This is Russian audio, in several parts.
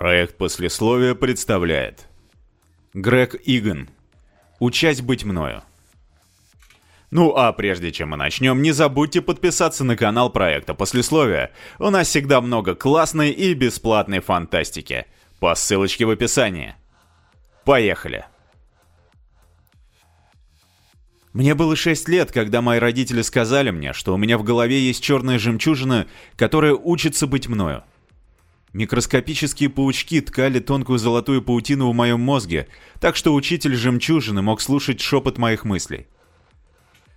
Проект послесловия представляет Грег Иган «Учась быть мною» Ну а прежде чем мы начнем, не забудьте подписаться на канал проекта Послесловия. У нас всегда много классной и бесплатной фантастики. По ссылочке в описании. Поехали! Мне было 6 лет, когда мои родители сказали мне, что у меня в голове есть черная жемчужина, которая учится быть мною. Микроскопические паучки ткали тонкую золотую паутину в моем мозге, так что учитель жемчужины мог слушать шепот моих мыслей.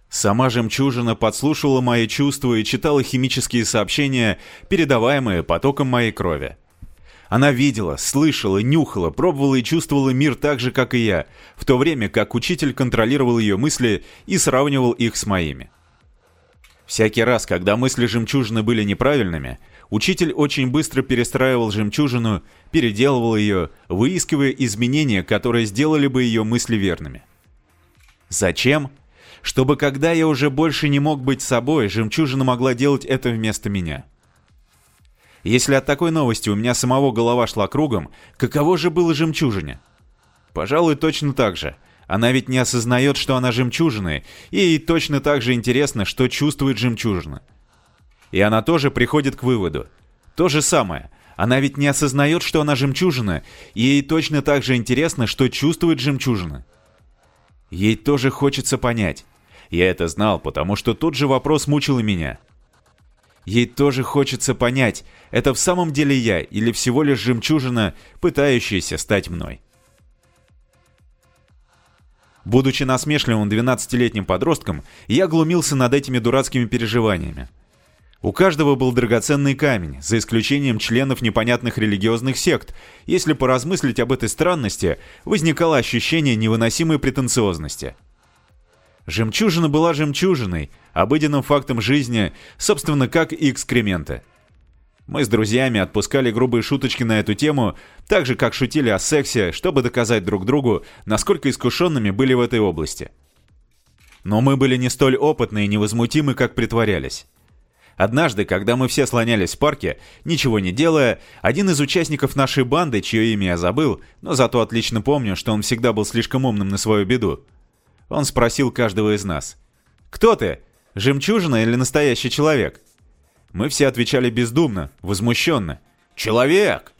Сама жемчужина подслушивала мои чувства и читала химические сообщения, передаваемые потоком моей крови. Она видела, слышала, нюхала, пробовала и чувствовала мир так же, как и я, в то время как учитель контролировал ее мысли и сравнивал их с моими. Всякий раз, когда мысли жемчужины были неправильными, учитель очень быстро перестраивал жемчужину, переделывал ее, выискивая изменения, которые сделали бы ее мысли верными. Зачем? Чтобы когда я уже больше не мог быть собой, жемчужина могла делать это вместо меня. Если от такой новости у меня самого голова шла кругом, каково же было жемчужине? Пожалуй, точно так же – она ведь не осознает, что она жемчужина, и ей точно так же интересно, что чувствует жемчужина. И она тоже приходит к выводу. То же самое. Она ведь не осознает, что она жемчужина, и ей точно так же интересно, что чувствует жемчужина. Ей тоже хочется понять. Я это знал, потому что тот же вопрос мучил и меня. Ей тоже хочется понять, это в самом деле я или всего лишь жемчужина, пытающаяся стать мной. Будучи насмешливым 12-летним подростком, я глумился над этими дурацкими переживаниями. У каждого был драгоценный камень, за исключением членов непонятных религиозных сект. Если поразмыслить об этой странности, возникало ощущение невыносимой претенциозности. Жемчужина была жемчужиной, обыденным фактом жизни, собственно, как и экскременты – мы с друзьями отпускали грубые шуточки на эту тему, так же, как шутили о сексе, чтобы доказать друг другу, насколько искушенными были в этой области. Но мы были не столь опытны и невозмутимы, как притворялись. Однажды, когда мы все слонялись в парке, ничего не делая, один из участников нашей банды, чье имя я забыл, но зато отлично помню, что он всегда был слишком умным на свою беду, он спросил каждого из нас. «Кто ты? Жемчужина или настоящий человек?» Мы все отвечали бездумно, возмущенно. «Человек!»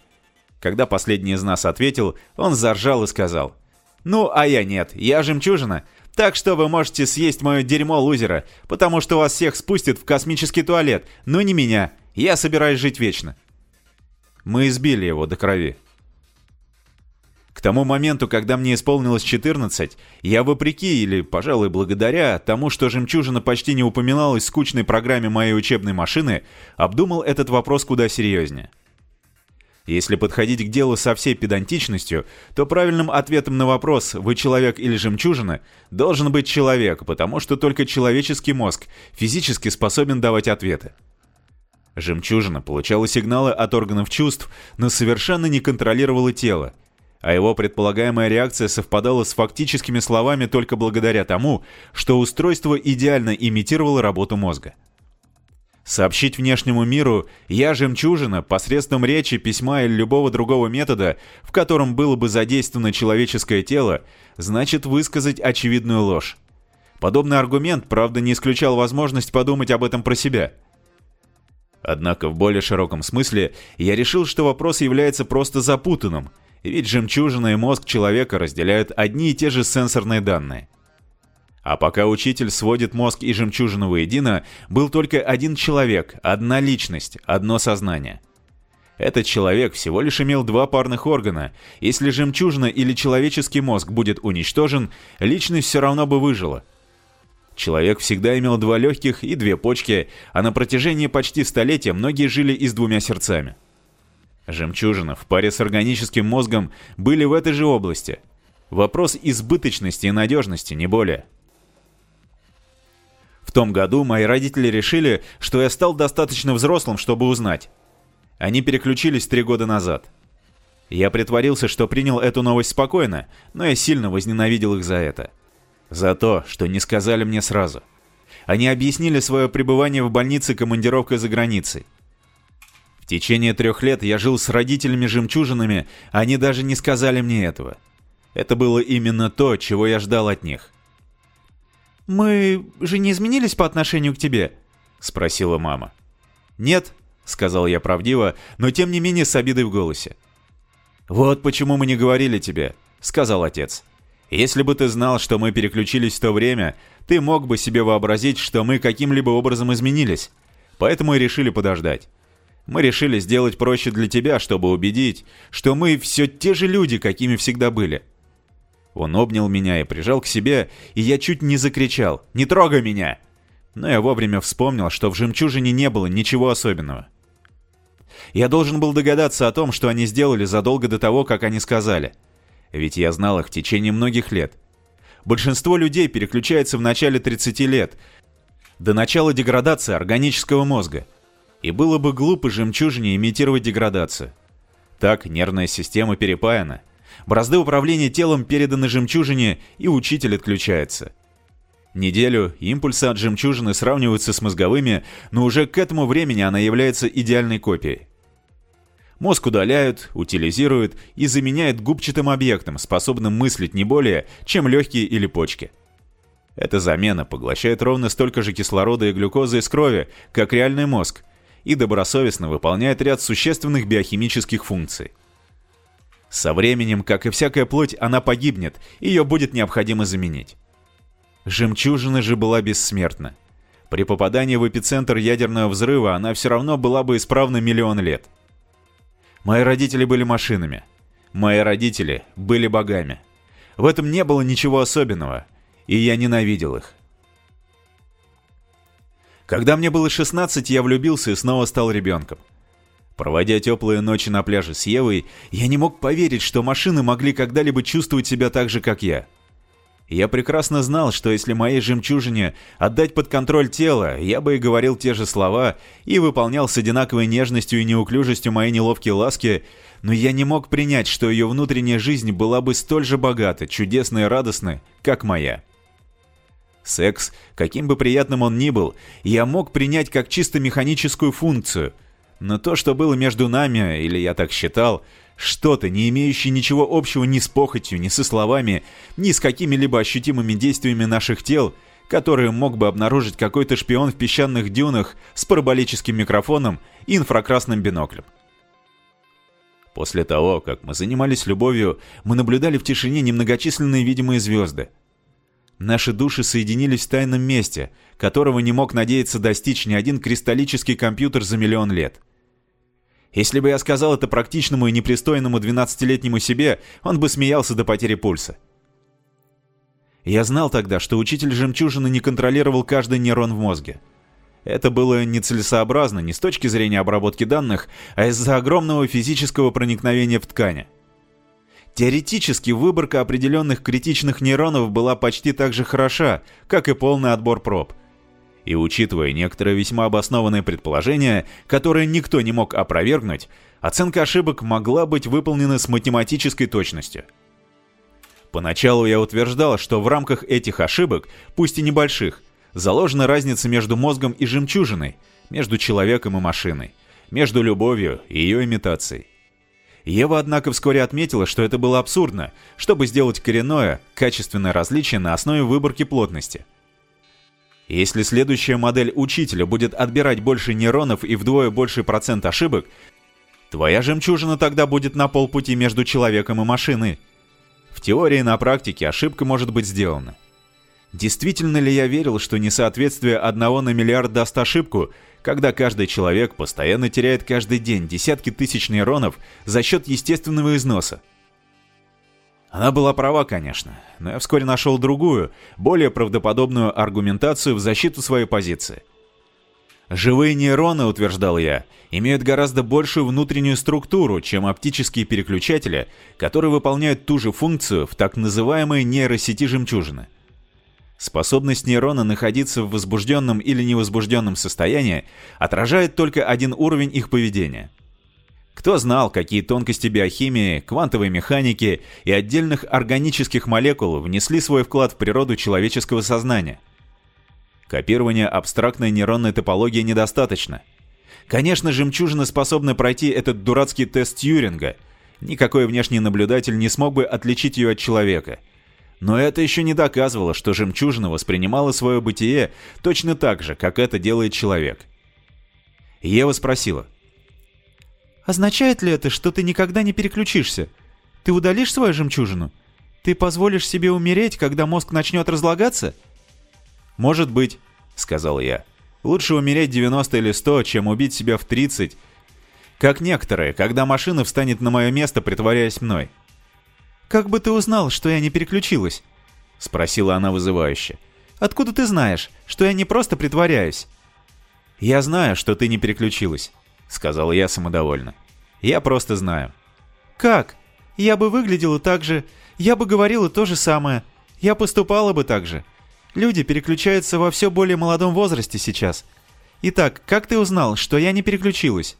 Когда последний из нас ответил, он заржал и сказал. «Ну, а я нет, я жемчужина. Так что вы можете съесть мое дерьмо лузера, потому что вас всех спустят в космический туалет, но не меня. Я собираюсь жить вечно». Мы избили его до крови. К тому моменту, когда мне исполнилось 14, я вопреки или, пожалуй, благодаря тому, что «Жемчужина» почти не упоминалась в скучной программе моей учебной машины, обдумал этот вопрос куда серьезнее. Если подходить к делу со всей педантичностью, то правильным ответом на вопрос «Вы человек или жемчужина?» должен быть человек, потому что только человеческий мозг физически способен давать ответы. Жемчужина получала сигналы от органов чувств, но совершенно не контролировала тело, а его предполагаемая реакция совпадала с фактическими словами только благодаря тому, что устройство идеально имитировало работу мозга. Сообщить внешнему миру «я жемчужина» посредством речи, письма или любого другого метода, в котором было бы задействовано человеческое тело, значит высказать очевидную ложь. Подобный аргумент, правда, не исключал возможность подумать об этом про себя. Однако в более широком смысле я решил, что вопрос является просто запутанным – ведь жемчужина и мозг человека разделяют одни и те же сенсорные данные. А пока учитель сводит мозг и жемчужину воедино, был только один человек, одна личность, одно сознание. Этот человек всего лишь имел два парных органа. Если жемчужина или человеческий мозг будет уничтожен, личность все равно бы выжила. Человек всегда имел два легких и две почки, а на протяжении почти столетия многие жили и с двумя сердцами. Жемчужина в паре с органическим мозгом были в этой же области. Вопрос избыточности и надежности, не более. Том году мои родители решили, что я стал достаточно взрослым, чтобы узнать. Они переключились три года назад. Я притворился, что принял эту новость спокойно, но я сильно возненавидел их за это. За то, что не сказали мне сразу. Они объяснили свое пребывание в больнице командировкой за границей. В течение трех лет я жил с родителями-жемчужинами, они даже не сказали мне этого. Это было именно то, чего я ждал от них. «Мы же не изменились по отношению к тебе?» — спросила мама. «Нет», — сказал я правдиво, но тем не менее с обидой в голосе. «Вот почему мы не говорили тебе», — сказал отец. «Если бы ты знал, что мы переключились в то время, ты мог бы себе вообразить, что мы каким-либо образом изменились. Поэтому и решили подождать. Мы решили сделать проще для тебя, чтобы убедить, что мы все те же люди, какими всегда были». Он обнял меня и прижал к себе, и я чуть не закричал «Не трогай меня!» Но я вовремя вспомнил, что в «Жемчужине» не было ничего особенного. Я должен был догадаться о том, что они сделали задолго до того, как они сказали. Ведь я знал их в течение многих лет. Большинство людей переключается в начале 30 лет, до начала деградации органического мозга. И было бы глупо жемчужине имитировать деградацию. Так нервная система перепаяна. Бразды управления телом переданы жемчужине, и учитель отключается. Неделю импульсы от жемчужины сравниваются с мозговыми, но уже к этому времени она является идеальной копией. Мозг удаляют, утилизируют и заменяют губчатым объектом, способным мыслить не более, чем легкие или почки. Эта замена поглощает ровно столько же кислорода и глюкозы из крови, как реальный мозг, и добросовестно выполняет ряд существенных биохимических функций. Со временем, как и всякая плоть, она погибнет, ее будет необходимо заменить. Жемчужина же была бессмертна. При попадании в эпицентр ядерного взрыва она все равно была бы исправна миллион лет. Мои родители были машинами. Мои родители были богами. В этом не было ничего особенного, и я ненавидел их. Когда мне было 16, я влюбился и снова стал ребенком. Проводя теплые ночи на пляже с Евой, я не мог поверить, что машины могли когда-либо чувствовать себя так же, как я. Я прекрасно знал, что если моей жемчужине отдать под контроль тело, я бы и говорил те же слова и выполнял с одинаковой нежностью и неуклюжестью мои неловкие ласки, но я не мог принять, что ее внутренняя жизнь была бы столь же богата, чудесной и радостной, как моя. Секс, каким бы приятным он ни был, я мог принять как чисто механическую функцию, но то, что было между нами, или я так считал, что-то, не имеющее ничего общего ни с похотью, ни со словами, ни с какими-либо ощутимыми действиями наших тел, которые мог бы обнаружить какой-то шпион в песчаных дюнах с параболическим микрофоном и инфракрасным биноклем. После того, как мы занимались любовью, мы наблюдали в тишине немногочисленные видимые звезды. Наши души соединились в тайном месте, которого не мог надеяться достичь ни один кристаллический компьютер за миллион лет — если бы я сказал это практичному и непристойному 12-летнему себе, он бы смеялся до потери пульса. Я знал тогда, что учитель жемчужины не контролировал каждый нейрон в мозге. Это было нецелесообразно не с точки зрения обработки данных, а из-за огромного физического проникновения в ткани. Теоретически выборка определенных критичных нейронов была почти так же хороша, как и полный отбор проб – и учитывая некоторые весьма обоснованные предположения, которые никто не мог опровергнуть, оценка ошибок могла быть выполнена с математической точностью. Поначалу я утверждал, что в рамках этих ошибок, пусть и небольших, заложена разница между мозгом и жемчужиной, между человеком и машиной, между любовью и ее имитацией. Ева, однако, вскоре отметила, что это было абсурдно, чтобы сделать коренное, качественное различие на основе выборки плотности – если следующая модель учителя будет отбирать больше нейронов и вдвое больший процент ошибок, твоя жемчужина тогда будет на полпути между человеком и машиной. В теории и на практике ошибка может быть сделана. Действительно ли я верил, что несоответствие одного на миллиард даст ошибку, когда каждый человек постоянно теряет каждый день десятки тысяч нейронов за счет естественного износа? Она была права, конечно, но я вскоре нашел другую, более правдоподобную аргументацию в защиту своей позиции. Живые нейроны, утверждал я, имеют гораздо большую внутреннюю структуру, чем оптические переключатели, которые выполняют ту же функцию в так называемой нейросети жемчужины. Способность нейрона находиться в возбужденном или невозбужденном состоянии отражает только один уровень их поведения – Кто знал, какие тонкости биохимии, квантовой механики и отдельных органических молекул внесли свой вклад в природу человеческого сознания? Копирование абстрактной нейронной топологии недостаточно. Конечно, жемчужины способны пройти этот дурацкий тест Тьюринга. Никакой внешний наблюдатель не смог бы отличить ее от человека. Но это еще не доказывало, что жемчужина воспринимала свое бытие точно так же, как это делает человек. Ева спросила. «Означает ли это, что ты никогда не переключишься? Ты удалишь свою жемчужину? Ты позволишь себе умереть, когда мозг начнет разлагаться?» «Может быть», — сказал я. «Лучше умереть 90 или 100, чем убить себя в 30. Как некоторые, когда машина встанет на мое место, притворяясь мной». «Как бы ты узнал, что я не переключилась?» — спросила она вызывающе. «Откуда ты знаешь, что я не просто притворяюсь?» «Я знаю, что ты не переключилась», — сказал я самодовольно. «Я просто знаю». «Как? Я бы выглядела так же, я бы говорила то же самое, я поступала бы так же. Люди переключаются во все более молодом возрасте сейчас. Итак, как ты узнал, что я не переключилась?»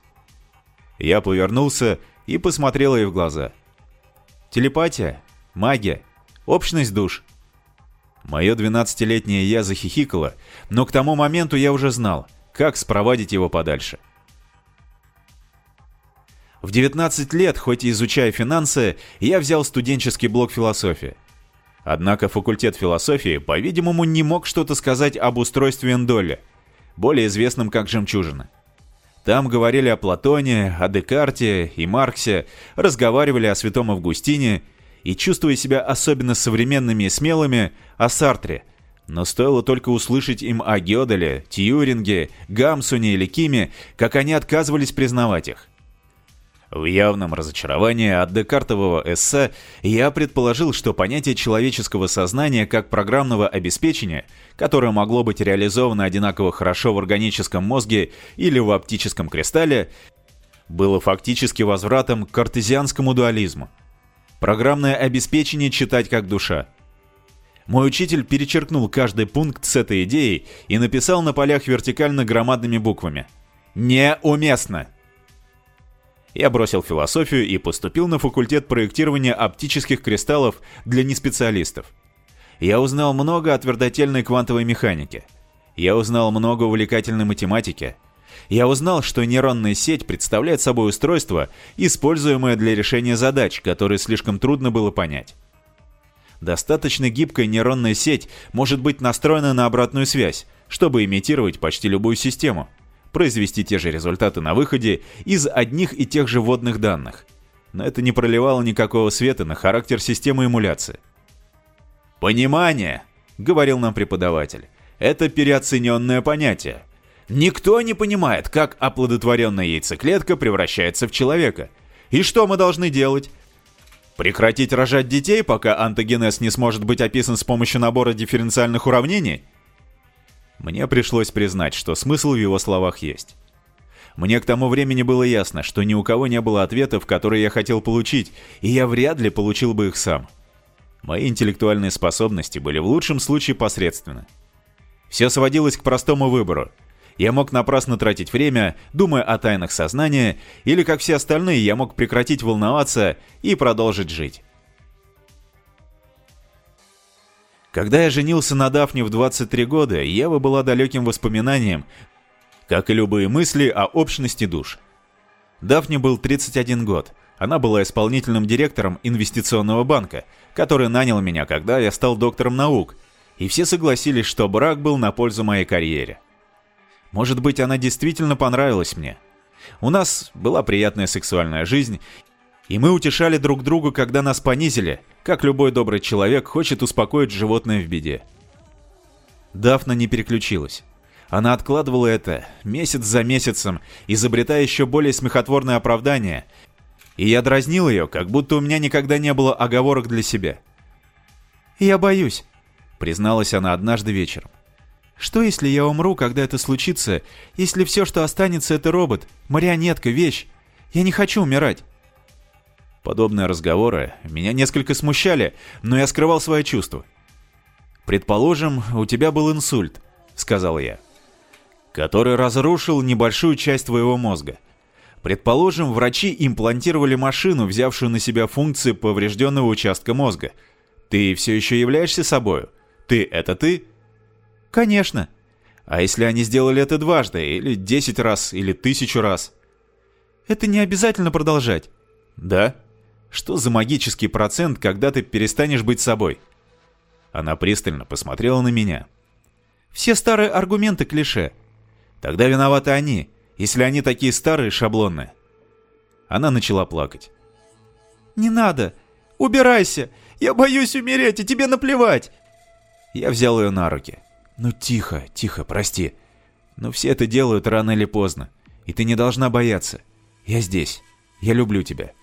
Я повернулся и посмотрел ей в глаза. «Телепатия, магия, общность душ». Мое двенадцатилетнее я захихикало, но к тому моменту я уже знал, как спровадить его подальше. В 19 лет, хоть и изучая финансы, я взял студенческий блок философии. Однако факультет философии, по-видимому, не мог что-то сказать об устройстве Эндолля, более известном как «Жемчужина». Там говорили о Платоне, о Декарте и Марксе, разговаривали о святом Августине и, чувствуя себя особенно современными и смелыми, о Сартре. Но стоило только услышать им о Гёделе, Тьюринге, Гамсуне или Киме, как они отказывались признавать их. В явном разочаровании от декартового эссе я предположил, что понятие человеческого сознания как программного обеспечения, которое могло быть реализовано одинаково хорошо в органическом мозге или в оптическом кристалле, было фактически возвратом к картезианскому дуализму. Программное обеспечение читать как душа. Мой учитель перечеркнул каждый пункт с этой идеей и написал на полях вертикально громадными буквами. «Неуместно!» Я бросил философию и поступил на факультет проектирования оптических кристаллов для неспециалистов. Я узнал много о твердотельной квантовой механике. Я узнал много увлекательной математики. Я узнал, что нейронная сеть представляет собой устройство, используемое для решения задач, которые слишком трудно было понять. Достаточно гибкая нейронная сеть может быть настроена на обратную связь, чтобы имитировать почти любую систему – произвести те же результаты на выходе из одних и тех же вводных данных. Но это не проливало никакого света на характер системы эмуляции. «Понимание», — говорил нам преподаватель, — «это переоцененное понятие. Никто не понимает, как оплодотворенная яйцеклетка превращается в человека. И что мы должны делать? Прекратить рожать детей, пока антогенез не сможет быть описан с помощью набора дифференциальных уравнений? Мне пришлось признать, что смысл в его словах есть. Мне к тому времени было ясно, что ни у кого не было ответов, которые я хотел получить, и я вряд ли получил бы их сам. Мои интеллектуальные способности были в лучшем случае посредственны. Все сводилось к простому выбору. Я мог напрасно тратить время, думая о тайнах сознания, или, как все остальные, я мог прекратить волноваться и продолжить жить. Когда я женился на Дафне в 23 года, Ева была далеким воспоминанием, как и любые мысли о общности душ. Дафне был 31 год. Она была исполнительным директором инвестиционного банка, который нанял меня, когда я стал доктором наук, и все согласились, что брак был на пользу моей карьере. Может быть, она действительно понравилась мне. У нас была приятная сексуальная жизнь, и мы утешали друг друга, когда нас понизили, как любой добрый человек хочет успокоить животное в беде. Дафна не переключилась. Она откладывала это месяц за месяцем, изобретая еще более смехотворное оправдание, и я дразнил ее, как будто у меня никогда не было оговорок для себя. «Я боюсь», — призналась она однажды вечером. «Что, если я умру, когда это случится, если все, что останется, это робот, марионетка, вещь? Я не хочу умирать». Подобные разговоры меня несколько смущали, но я скрывал свои чувства. «Предположим, у тебя был инсульт», — сказал я, «который разрушил небольшую часть твоего мозга. Предположим, врачи имплантировали машину, взявшую на себя функции поврежденного участка мозга. Ты все еще являешься собою? Ты — это ты? Конечно. А если они сделали это дважды, или десять раз, или тысячу раз? Это не обязательно продолжать. Да? Что за магический процент, когда ты перестанешь быть собой? Она пристально посмотрела на меня. Все старые аргументы клише. Тогда виноваты они если они такие старые, шаблонные. Она начала плакать. «Не надо! Убирайся! Я боюсь умереть, и тебе наплевать!» Я взял ее на руки. «Ну тихо, тихо, прости. Но все это делают рано или поздно, и ты не должна бояться. Я здесь. Я люблю тебя».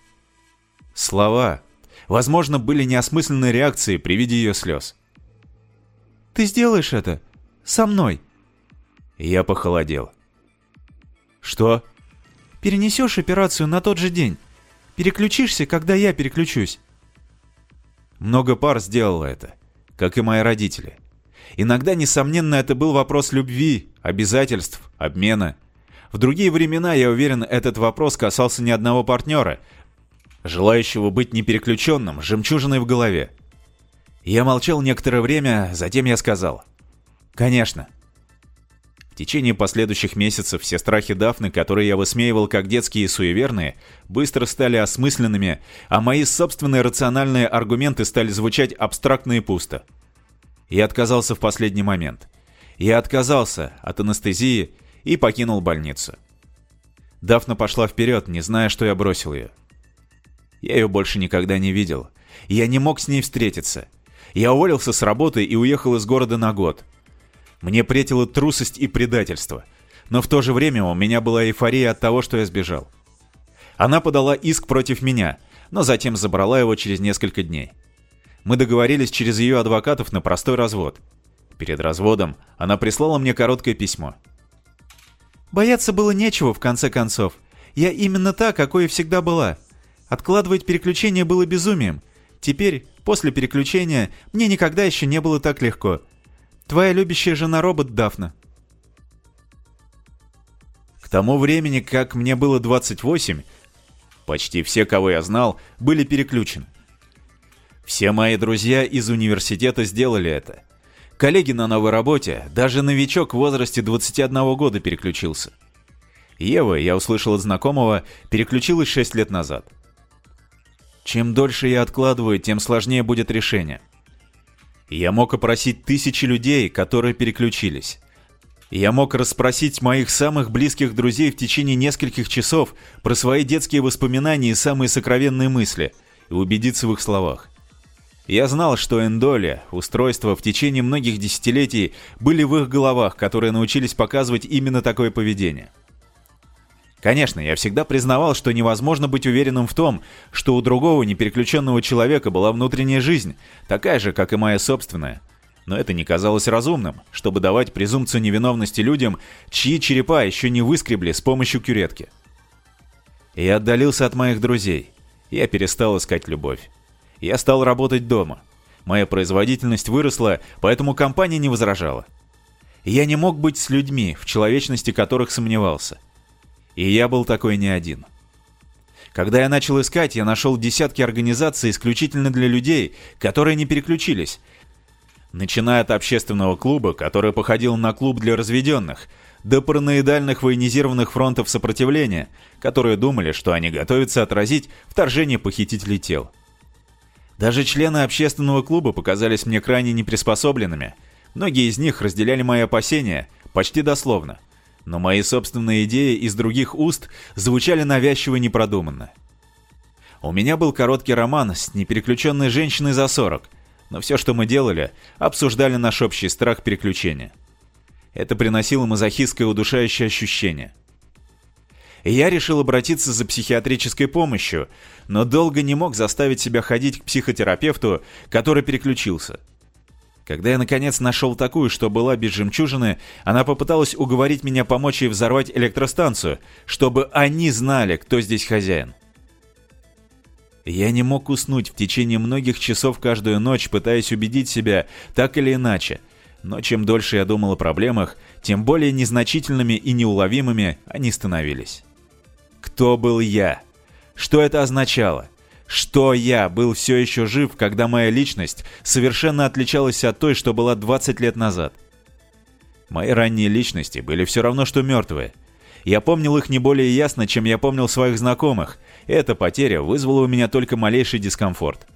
Слова, возможно, были неосмысленной реакцией при виде ее слез. «Ты сделаешь это? Со мной?» Я похолодел. «Что?» «Перенесешь операцию на тот же день. Переключишься, когда я переключусь». Много пар сделало это, как и мои родители. Иногда, несомненно, это был вопрос любви, обязательств, обмена. В другие времена, я уверен, этот вопрос касался ни одного партнера, желающего быть непереключенным, жемчужиной в голове. Я молчал некоторое время, затем я сказал. «Конечно» течение последующих месяцев все страхи Дафны, которые я высмеивал как детские и суеверные, быстро стали осмысленными, а мои собственные рациональные аргументы стали звучать абстрактно и пусто. Я отказался в последний момент. Я отказался от анестезии и покинул больницу. Дафна пошла вперед, не зная, что я бросил ее. Я ее больше никогда не видел. Я не мог с ней встретиться. Я уволился с работы и уехал из города на год. Мне претила трусость и предательство. Но в то же время у меня была эйфория от того, что я сбежал. Она подала иск против меня, но затем забрала его через несколько дней. Мы договорились через ее адвокатов на простой развод. Перед разводом она прислала мне короткое письмо. «Бояться было нечего, в конце концов. Я именно та, какой и всегда была. Откладывать переключение было безумием. Теперь, после переключения, мне никогда еще не было так легко. Твоя любящая жена-робот Дафна. К тому времени, как мне было 28, почти все, кого я знал, были переключены. Все мои друзья из университета сделали это. Коллеги на новой работе, даже новичок в возрасте 21 года переключился. Ева, я услышал от знакомого, переключилась 6 лет назад. Чем дольше я откладываю, тем сложнее будет решение. Я мог опросить тысячи людей, которые переключились. Я мог расспросить моих самых близких друзей в течение нескольких часов про свои детские воспоминания и самые сокровенные мысли, и убедиться в их словах. Я знал, что эндоли, устройства в течение многих десятилетий были в их головах, которые научились показывать именно такое поведение. Конечно, я всегда признавал, что невозможно быть уверенным в том, что у другого непереключенного человека была внутренняя жизнь, такая же, как и моя собственная. Но это не казалось разумным, чтобы давать презумпцию невиновности людям, чьи черепа еще не выскребли с помощью кюретки. Я отдалился от моих друзей. Я перестал искать любовь. Я стал работать дома. Моя производительность выросла, поэтому компания не возражала. Я не мог быть с людьми, в человечности которых сомневался – и я был такой не один. Когда я начал искать, я нашел десятки организаций исключительно для людей, которые не переключились. Начиная от общественного клуба, который походил на клуб для разведенных, до параноидальных военизированных фронтов сопротивления, которые думали, что они готовятся отразить вторжение похитителей тел. Даже члены общественного клуба показались мне крайне неприспособленными. Многие из них разделяли мои опасения, почти дословно – но мои собственные идеи из других уст звучали навязчиво и непродуманно. У меня был короткий роман с непереключенной женщиной за 40, но все, что мы делали, обсуждали наш общий страх переключения. Это приносило мазохистское удушающее ощущение. И я решил обратиться за психиатрической помощью, но долго не мог заставить себя ходить к психотерапевту, который переключился – когда я наконец нашел такую, что была без жемчужины, она попыталась уговорить меня помочь ей взорвать электростанцию, чтобы они знали, кто здесь хозяин. Я не мог уснуть в течение многих часов каждую ночь, пытаясь убедить себя так или иначе. Но чем дольше я думал о проблемах, тем более незначительными и неуловимыми они становились. Кто был я? Что это означало? Что я был все еще жив, когда моя личность совершенно отличалась от той, что была 20 лет назад? Мои ранние личности были все равно, что мертвые. Я помнил их не более ясно, чем я помнил своих знакомых. Эта потеря вызвала у меня только малейший дискомфорт.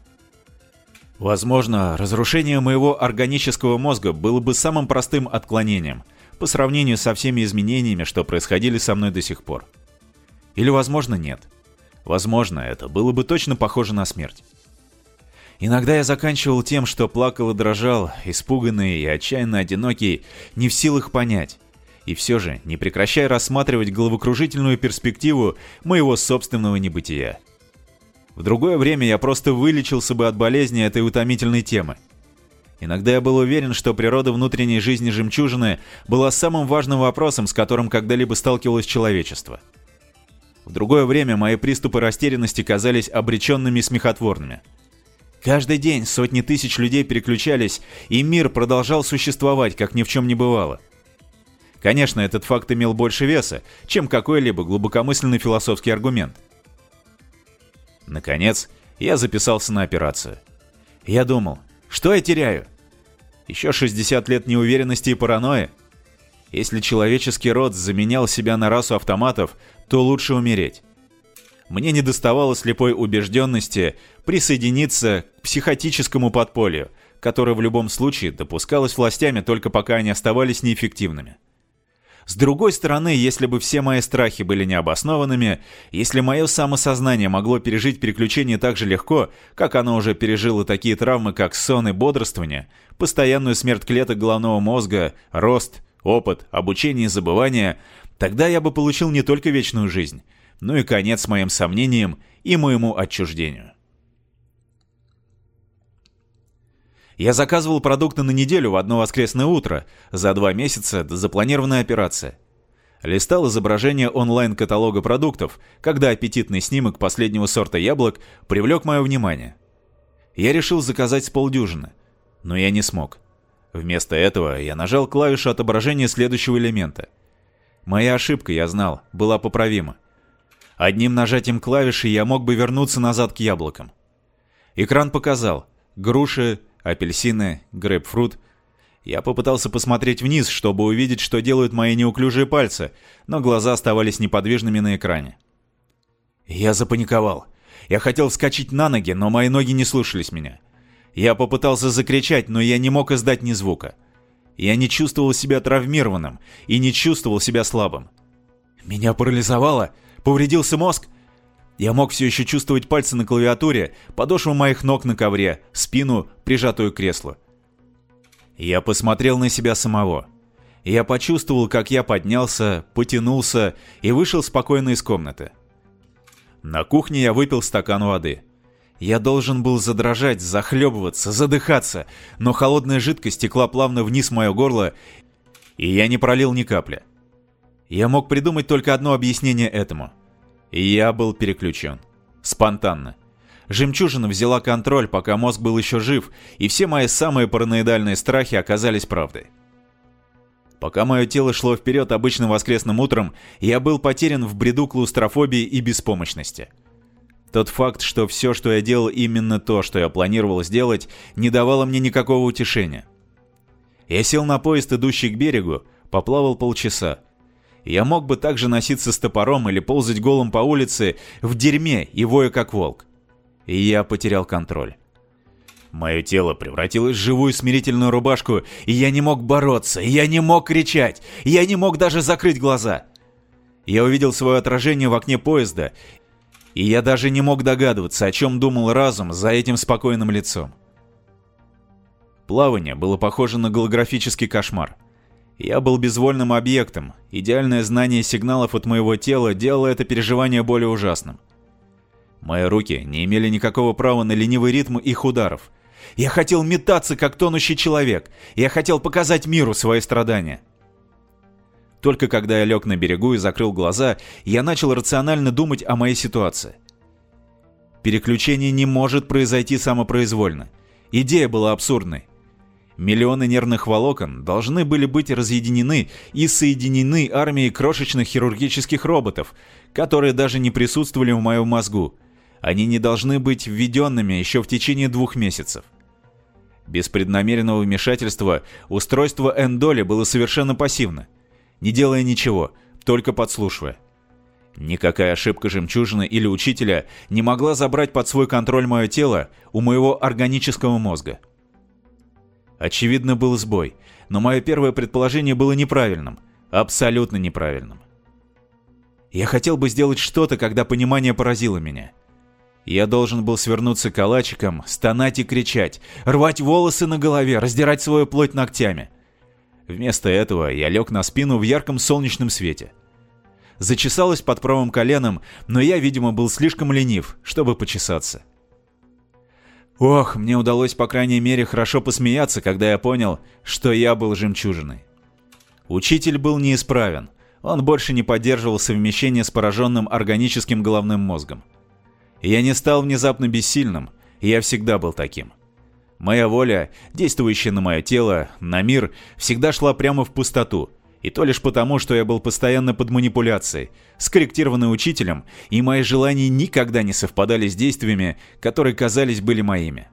Возможно, разрушение моего органического мозга было бы самым простым отклонением по сравнению со всеми изменениями, что происходили со мной до сих пор. Или, возможно, нет. Возможно, это было бы точно похоже на смерть. Иногда я заканчивал тем, что плакал и дрожал, испуганный и отчаянно одинокий, не в силах понять. И все же, не прекращая рассматривать головокружительную перспективу моего собственного небытия. В другое время я просто вылечился бы от болезни этой утомительной темы. Иногда я был уверен, что природа внутренней жизни жемчужины была самым важным вопросом, с которым когда-либо сталкивалось человечество – в другое время мои приступы растерянности казались обреченными и смехотворными. Каждый день сотни тысяч людей переключались, и мир продолжал существовать, как ни в чем не бывало. Конечно, этот факт имел больше веса, чем какой-либо глубокомысленный философский аргумент. Наконец, я записался на операцию. Я думал, что я теряю? Еще 60 лет неуверенности и паранойи? Если человеческий род заменял себя на расу автоматов, то лучше умереть. Мне не доставало слепой убежденности присоединиться к психотическому подполью, которое в любом случае допускалось властями только пока они оставались неэффективными. С другой стороны, если бы все мои страхи были необоснованными, если мое самосознание могло пережить переключение так же легко, как оно уже пережило такие травмы, как сон и бодрствование, постоянную смерть клеток головного мозга, рост, опыт, обучение и забывание, Тогда я бы получил не только вечную жизнь, но и конец моим сомнениям и моему отчуждению. Я заказывал продукты на неделю в одно воскресное утро, за два месяца до запланированной операции. Листал изображение онлайн-каталога продуктов, когда аппетитный снимок последнего сорта яблок привлек мое внимание. Я решил заказать с полдюжины, но я не смог. Вместо этого я нажал клавишу отображения следующего элемента — Моя ошибка, я знал, была поправима. Одним нажатием клавиши я мог бы вернуться назад к яблокам. Экран показал груши, апельсины, грейпфрут. Я попытался посмотреть вниз, чтобы увидеть, что делают мои неуклюжие пальцы, но глаза оставались неподвижными на экране. Я запаниковал. Я хотел вскочить на ноги, но мои ноги не слушались меня. Я попытался закричать, но я не мог издать ни звука. Я не чувствовал себя травмированным и не чувствовал себя слабым. Меня парализовало, повредился мозг. Я мог все еще чувствовать пальцы на клавиатуре, подошву моих ног на ковре, спину, прижатую к креслу. Я посмотрел на себя самого. Я почувствовал, как я поднялся, потянулся и вышел спокойно из комнаты. На кухне я выпил стакан воды. Я должен был задрожать, захлебываться, задыхаться, но холодная жидкость текла плавно вниз мое горло, и я не пролил ни капли. Я мог придумать только одно объяснение этому. Я был переключен. Спонтанно. Жемчужина взяла контроль, пока мозг был еще жив, и все мои самые параноидальные страхи оказались правдой. Пока мое тело шло вперед обычным воскресным утром, я был потерян в бреду клаустрофобии и беспомощности. Тот факт, что все, что я делал, именно то, что я планировал сделать, не давало мне никакого утешения. Я сел на поезд, идущий к берегу, поплавал полчаса. Я мог бы также носиться с топором или ползать голым по улице в дерьме и воя как волк. И я потерял контроль. Мое тело превратилось в живую смирительную рубашку, и я не мог бороться, я не мог кричать, я не мог даже закрыть глаза. Я увидел свое отражение в окне поезда и я даже не мог догадываться, о чем думал разум за этим спокойным лицом. Плавание было похоже на голографический кошмар. Я был безвольным объектом, идеальное знание сигналов от моего тела делало это переживание более ужасным. Мои руки не имели никакого права на ленивый ритм их ударов. Я хотел метаться, как тонущий человек. Я хотел показать миру свои страдания. Только когда я лег на берегу и закрыл глаза, я начал рационально думать о моей ситуации. Переключение не может произойти самопроизвольно. Идея была абсурдной. Миллионы нервных волокон должны были быть разъединены и соединены армией крошечных хирургических роботов, которые даже не присутствовали в моем мозгу. Они не должны быть введенными еще в течение двух месяцев. Без преднамеренного вмешательства устройство Эндоли было совершенно пассивно, не делая ничего, только подслушивая. Никакая ошибка жемчужины или учителя не могла забрать под свой контроль мое тело у моего органического мозга. Очевидно, был сбой, но мое первое предположение было неправильным, абсолютно неправильным. Я хотел бы сделать что-то, когда понимание поразило меня. Я должен был свернуться калачиком, стонать и кричать, рвать волосы на голове, раздирать свою плоть ногтями. Вместо этого я лег на спину в ярком солнечном свете. Зачесалось под правым коленом, но я, видимо, был слишком ленив, чтобы почесаться. Ох, мне удалось, по крайней мере, хорошо посмеяться, когда я понял, что я был жемчужиной. Учитель был неисправен. Он больше не поддерживал совмещение с пораженным органическим головным мозгом. Я не стал внезапно бессильным, я всегда был таким. Моя воля, действующая на мое тело, на мир, всегда шла прямо в пустоту – и то лишь потому, что я был постоянно под манипуляцией, скорректированный учителем, и мои желания никогда не совпадали с действиями, которые казались были моими.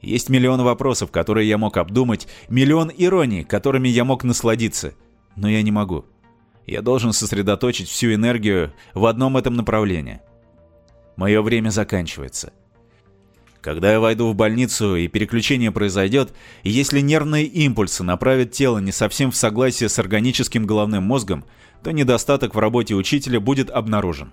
Есть миллион вопросов, которые я мог обдумать, миллион ироний, которыми я мог насладиться, но я не могу. Я должен сосредоточить всю энергию в одном этом направлении. Мое время заканчивается. Когда я войду в больницу и переключение произойдет, и если нервные импульсы направят тело не совсем в согласие с органическим головным мозгом, то недостаток в работе учителя будет обнаружен.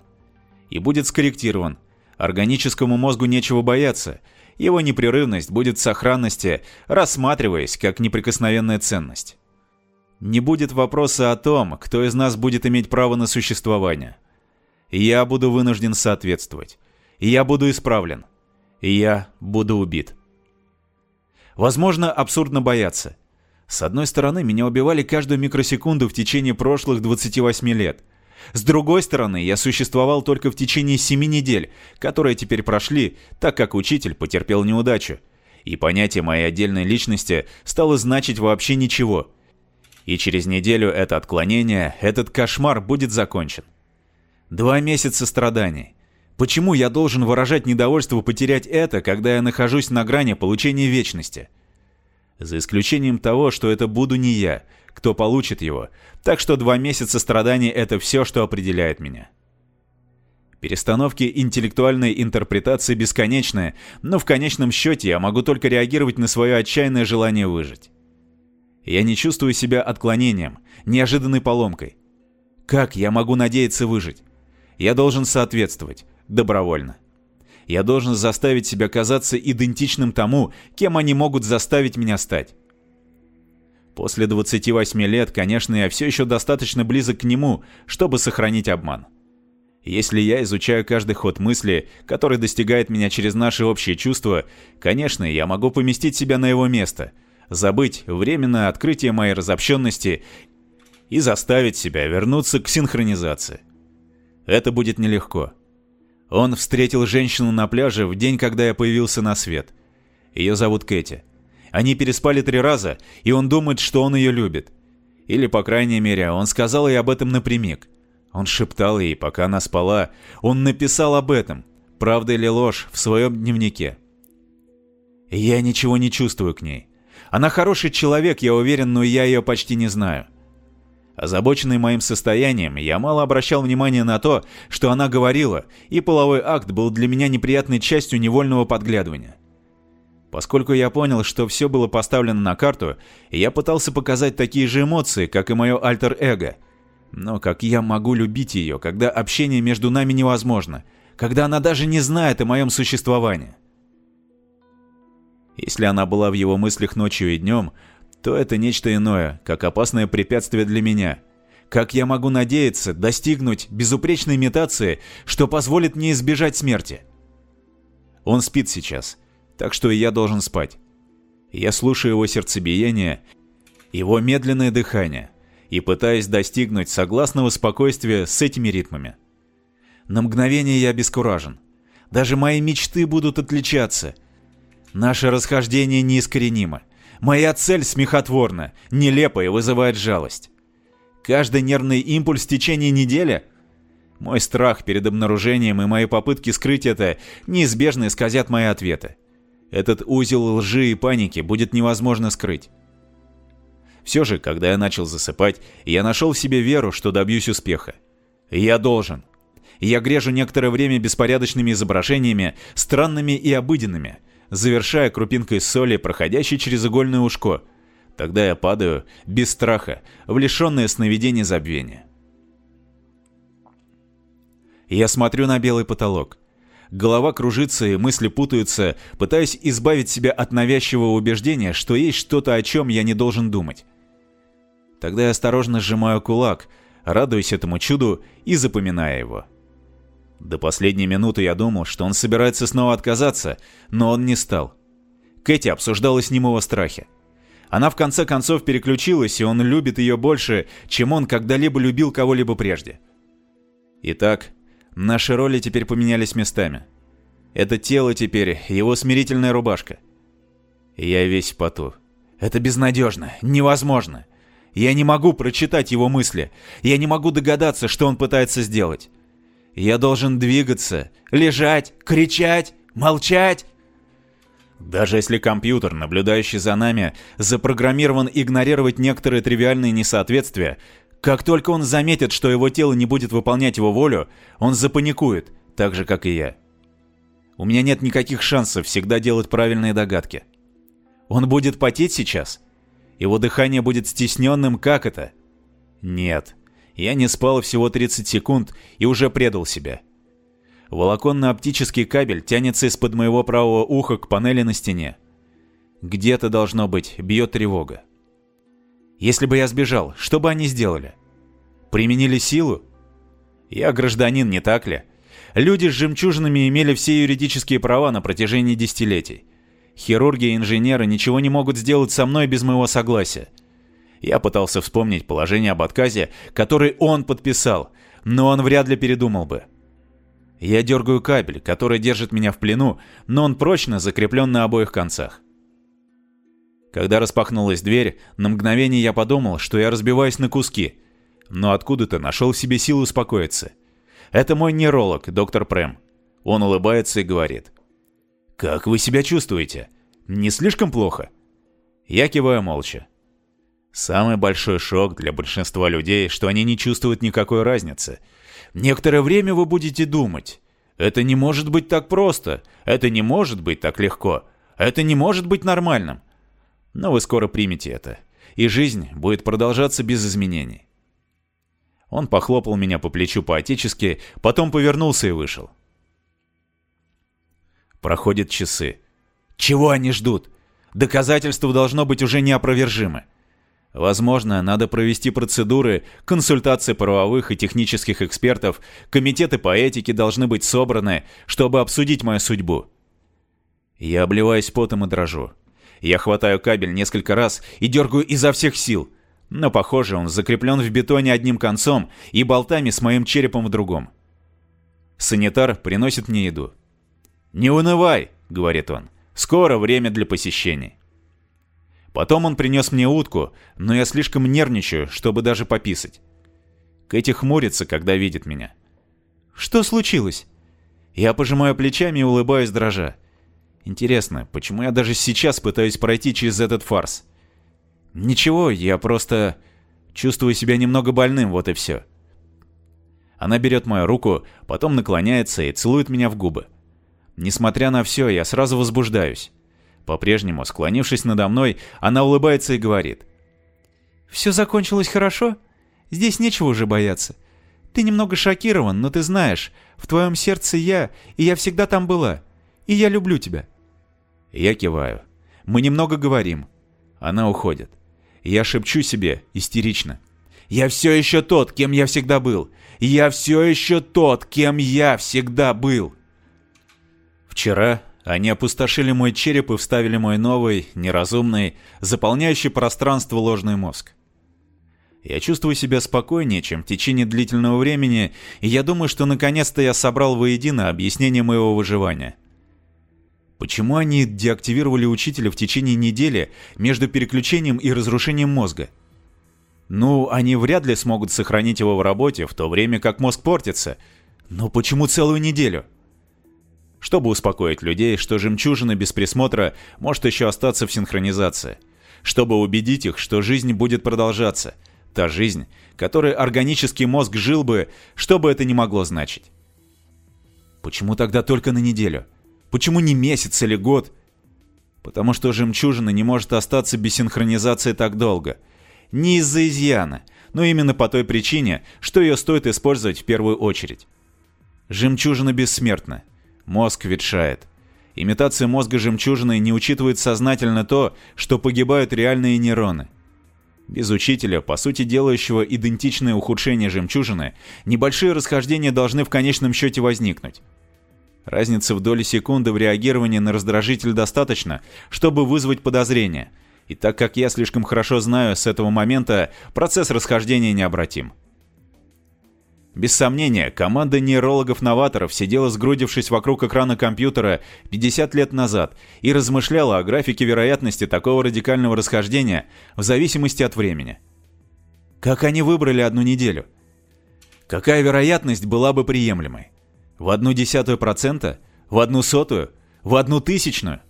И будет скорректирован. Органическому мозгу нечего бояться. Его непрерывность будет в сохранности, рассматриваясь как неприкосновенная ценность. Не будет вопроса о том, кто из нас будет иметь право на существование. Я буду вынужден соответствовать. Я буду исправлен и я буду убит. Возможно, абсурдно бояться. С одной стороны, меня убивали каждую микросекунду в течение прошлых 28 лет. С другой стороны, я существовал только в течение 7 недель, которые теперь прошли, так как учитель потерпел неудачу. И понятие моей отдельной личности стало значить вообще ничего. И через неделю это отклонение, этот кошмар будет закончен. Два месяца страданий. Почему я должен выражать недовольство потерять это, когда я нахожусь на грани получения вечности? За исключением того, что это буду не я, кто получит его, так что два месяца страданий — это все, что определяет меня. Перестановки интеллектуальной интерпретации бесконечны, но в конечном счете я могу только реагировать на свое отчаянное желание выжить. Я не чувствую себя отклонением, неожиданной поломкой. Как я могу надеяться выжить? Я должен соответствовать, добровольно. Я должен заставить себя казаться идентичным тому, кем они могут заставить меня стать. После 28 лет, конечно, я все еще достаточно близок к нему, чтобы сохранить обман. Если я изучаю каждый ход мысли, который достигает меня через наши общие чувства, конечно, я могу поместить себя на его место, забыть временное открытие моей разобщенности и заставить себя вернуться к синхронизации. Это будет нелегко. Он встретил женщину на пляже в день, когда я появился на свет. Ее зовут Кэти. Они переспали три раза, и он думает, что он ее любит. Или, по крайней мере, он сказал ей об этом напрямик. Он шептал ей, пока она спала. Он написал об этом, правда или ложь, в своем дневнике. Я ничего не чувствую к ней. Она хороший человек, я уверен, но я ее почти не знаю. Озабоченный моим состоянием, я мало обращал внимания на то, что она говорила, и половой акт был для меня неприятной частью невольного подглядывания. Поскольку я понял, что все было поставлено на карту, я пытался показать такие же эмоции, как и мое альтер-эго. Но как я могу любить ее, когда общение между нами невозможно, когда она даже не знает о моем существовании? Если она была в его мыслях ночью и днем, то это нечто иное, как опасное препятствие для меня. Как я могу надеяться достигнуть безупречной имитации, что позволит мне избежать смерти? Он спит сейчас, так что и я должен спать. Я слушаю его сердцебиение, его медленное дыхание и пытаюсь достигнуть согласного спокойствия с этими ритмами. На мгновение я бескуражен. Даже мои мечты будут отличаться. Наше расхождение неискоренимо. Моя цель смехотворна, нелепа и вызывает жалость. Каждый нервный импульс в течение недели? Мой страх перед обнаружением и мои попытки скрыть это неизбежно исказят мои ответы. Этот узел лжи и паники будет невозможно скрыть. Все же, когда я начал засыпать, я нашел в себе веру, что добьюсь успеха. Я должен. Я грежу некоторое время беспорядочными изображениями, странными и обыденными, завершая крупинкой соли, проходящей через игольное ушко. Тогда я падаю, без страха, в лишенное сновидение забвения. Я смотрю на белый потолок. Голова кружится и мысли путаются, пытаясь избавить себя от навязчивого убеждения, что есть что-то, о чем я не должен думать. Тогда я осторожно сжимаю кулак, радуясь этому чуду и запоминая его. До последней минуты я думал, что он собирается снова отказаться, но он не стал. Кэти обсуждала с ним его страхи. Она в конце концов переключилась, и он любит ее больше, чем он когда-либо любил кого-либо прежде. Итак, наши роли теперь поменялись местами. Это тело теперь его смирительная рубашка. Я весь поту. Это безнадежно, невозможно. Я не могу прочитать его мысли. Я не могу догадаться, что он пытается сделать. Я должен двигаться, лежать, кричать, молчать. Даже если компьютер, наблюдающий за нами, запрограммирован игнорировать некоторые тривиальные несоответствия, как только он заметит, что его тело не будет выполнять его волю, он запаникует, так же, как и я. У меня нет никаких шансов всегда делать правильные догадки. Он будет потеть сейчас? Его дыхание будет стесненным, как это? Нет. Я не спал всего 30 секунд и уже предал себя. Волоконно-оптический кабель тянется из-под моего правого уха к панели на стене. Где-то, должно быть, бьет тревога. Если бы я сбежал, что бы они сделали? Применили силу? Я гражданин, не так ли? Люди с жемчужинами имели все юридические права на протяжении десятилетий. Хирурги и инженеры ничего не могут сделать со мной без моего согласия. Я пытался вспомнить положение об отказе, который он подписал, но он вряд ли передумал бы. Я дергаю кабель, который держит меня в плену, но он прочно закреплен на обоих концах. Когда распахнулась дверь, на мгновение я подумал, что я разбиваюсь на куски, но откуда-то нашел в себе силу успокоиться. Это мой нейролог, доктор Прэм. Он улыбается и говорит. «Как вы себя чувствуете? Не слишком плохо?» Я киваю молча. Самый большой шок для большинства людей, что они не чувствуют никакой разницы. Некоторое время вы будете думать. Это не может быть так просто. Это не может быть так легко. Это не может быть нормальным. Но вы скоро примете это. И жизнь будет продолжаться без изменений. Он похлопал меня по плечу по-отечески, потом повернулся и вышел. Проходят часы. Чего они ждут? Доказательства должно быть уже неопровержимы. Возможно, надо провести процедуры, консультации правовых и технических экспертов, комитеты по этике должны быть собраны, чтобы обсудить мою судьбу. Я обливаюсь потом и дрожу. Я хватаю кабель несколько раз и дергаю изо всех сил, но, похоже, он закреплен в бетоне одним концом и болтами с моим черепом в другом. Санитар приносит мне еду. «Не унывай», — говорит он. «Скоро время для посещений». Потом он принес мне утку, но я слишком нервничаю, чтобы даже пописать. Кэти хмурится, когда видит меня. «Что случилось?» Я пожимаю плечами и улыбаюсь дрожа. Интересно, почему я даже сейчас пытаюсь пройти через этот фарс? Ничего, я просто чувствую себя немного больным, вот и все. Она берет мою руку, потом наклоняется и целует меня в губы. Несмотря на все, я сразу возбуждаюсь. По-прежнему, склонившись надо мной, она улыбается и говорит. «Все закончилось хорошо? Здесь нечего уже бояться. Ты немного шокирован, но ты знаешь, в твоем сердце я, и я всегда там была. И я люблю тебя». Я киваю. Мы немного говорим. Она уходит. Я шепчу себе, истерично. «Я все еще тот, кем я всегда был. Я все еще тот, кем я всегда был». Вчера они опустошили мой череп и вставили мой новый, неразумный, заполняющий пространство ложный мозг. Я чувствую себя спокойнее, чем в течение длительного времени, и я думаю, что наконец-то я собрал воедино объяснение моего выживания. Почему они деактивировали учителя в течение недели между переключением и разрушением мозга? Ну, они вряд ли смогут сохранить его в работе, в то время как мозг портится. Но почему целую неделю? Чтобы успокоить людей, что жемчужина без присмотра может еще остаться в синхронизации. Чтобы убедить их, что жизнь будет продолжаться. Та жизнь, которой органический мозг жил бы, что бы это ни могло значить. Почему тогда только на неделю? Почему не месяц или год? Потому что жемчужина не может остаться без синхронизации так долго. Не из-за изъяна, но именно по той причине, что ее стоит использовать в первую очередь. Жемчужина бессмертна. Мозг ветшает. Имитация мозга жемчужины не учитывает сознательно то, что погибают реальные нейроны. Без учителя, по сути делающего идентичное ухудшение жемчужины, небольшие расхождения должны в конечном счете возникнуть. Разница в доли секунды в реагировании на раздражитель достаточно, чтобы вызвать подозрение. И так как я слишком хорошо знаю с этого момента, процесс расхождения необратим. Без сомнения, команда нейрологов-новаторов сидела сгрудившись вокруг экрана компьютера 50 лет назад и размышляла о графике вероятности такого радикального расхождения в зависимости от времени. Как они выбрали одну неделю? Какая вероятность была бы приемлемой? В одну десятую процента? В одну сотую? В одну тысячную?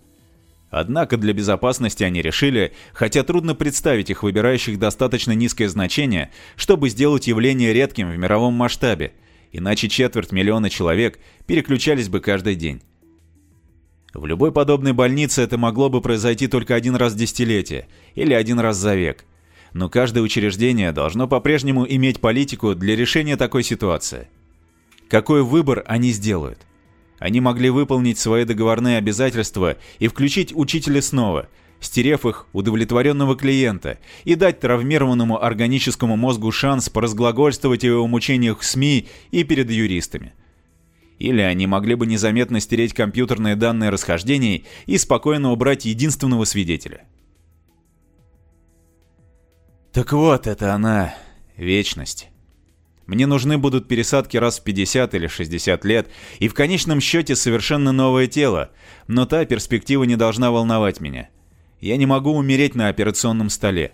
Однако для безопасности они решили, хотя трудно представить их выбирающих достаточно низкое значение, чтобы сделать явление редким в мировом масштабе, иначе четверть миллиона человек переключались бы каждый день. В любой подобной больнице это могло бы произойти только один раз в десятилетие или один раз за век. Но каждое учреждение должно по-прежнему иметь политику для решения такой ситуации. Какой выбор они сделают? Они могли выполнить свои договорные обязательства и включить учителя снова, стерев их удовлетворенного клиента, и дать травмированному органическому мозгу шанс поразглагольствовать о его мучениях в СМИ и перед юристами. Или они могли бы незаметно стереть компьютерные данные расхождений и спокойно убрать единственного свидетеля. Так вот, это она, вечность. Мне нужны будут пересадки раз в 50 или 60 лет, и в конечном счете совершенно новое тело, но та перспектива не должна волновать меня. Я не могу умереть на операционном столе.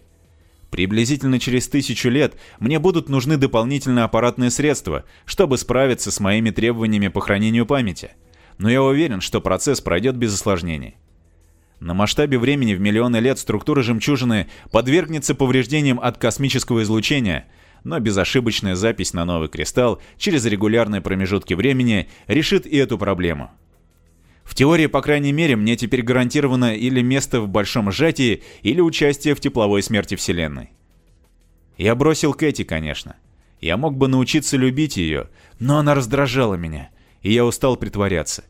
Приблизительно через тысячу лет мне будут нужны дополнительные аппаратные средства, чтобы справиться с моими требованиями по хранению памяти. Но я уверен, что процесс пройдет без осложнений. На масштабе времени в миллионы лет структура жемчужины подвергнется повреждениям от космического излучения – но безошибочная запись на новый кристалл через регулярные промежутки времени решит и эту проблему. В теории, по крайней мере, мне теперь гарантировано или место в большом сжатии, или участие в тепловой смерти Вселенной. Я бросил Кэти, конечно. Я мог бы научиться любить ее, но она раздражала меня, и я устал притворяться.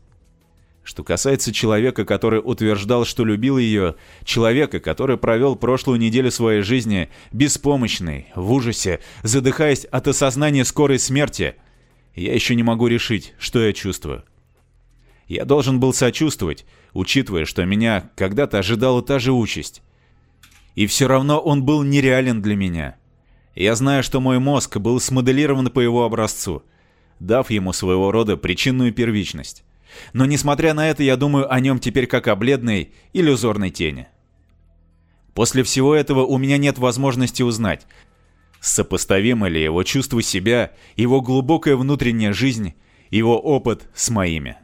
Что касается человека, который утверждал, что любил ее, человека, который провел прошлую неделю своей жизни беспомощный, в ужасе, задыхаясь от осознания скорой смерти, я еще не могу решить, что я чувствую. Я должен был сочувствовать, учитывая, что меня когда-то ожидала та же участь. И все равно он был нереален для меня. Я знаю, что мой мозг был смоделирован по его образцу, дав ему своего рода причинную первичность. Но несмотря на это, я думаю о нем теперь как о бледной, иллюзорной тени. После всего этого у меня нет возможности узнать, сопоставимо ли его чувство себя, его глубокая внутренняя жизнь, его опыт с моими.